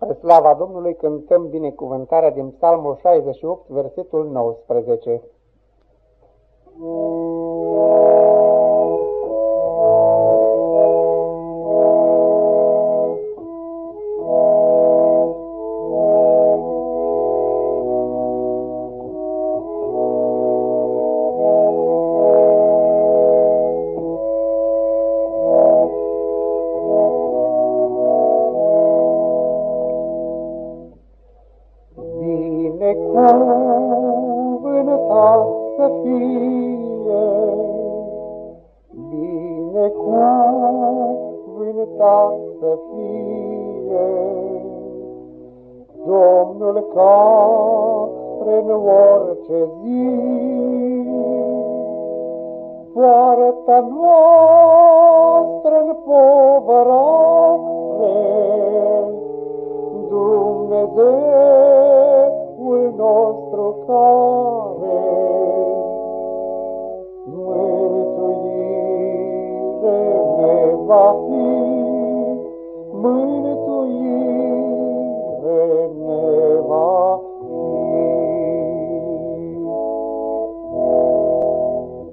Spre slava Domnului cântăm binecuvântarea din Psalmul 68, versetul 19. Binecuvântat să fie, binecuvântat să fie, Domnul care în orice zi poartă noastră în povărare, Dumnezeul mântuire ne va fi, mântuire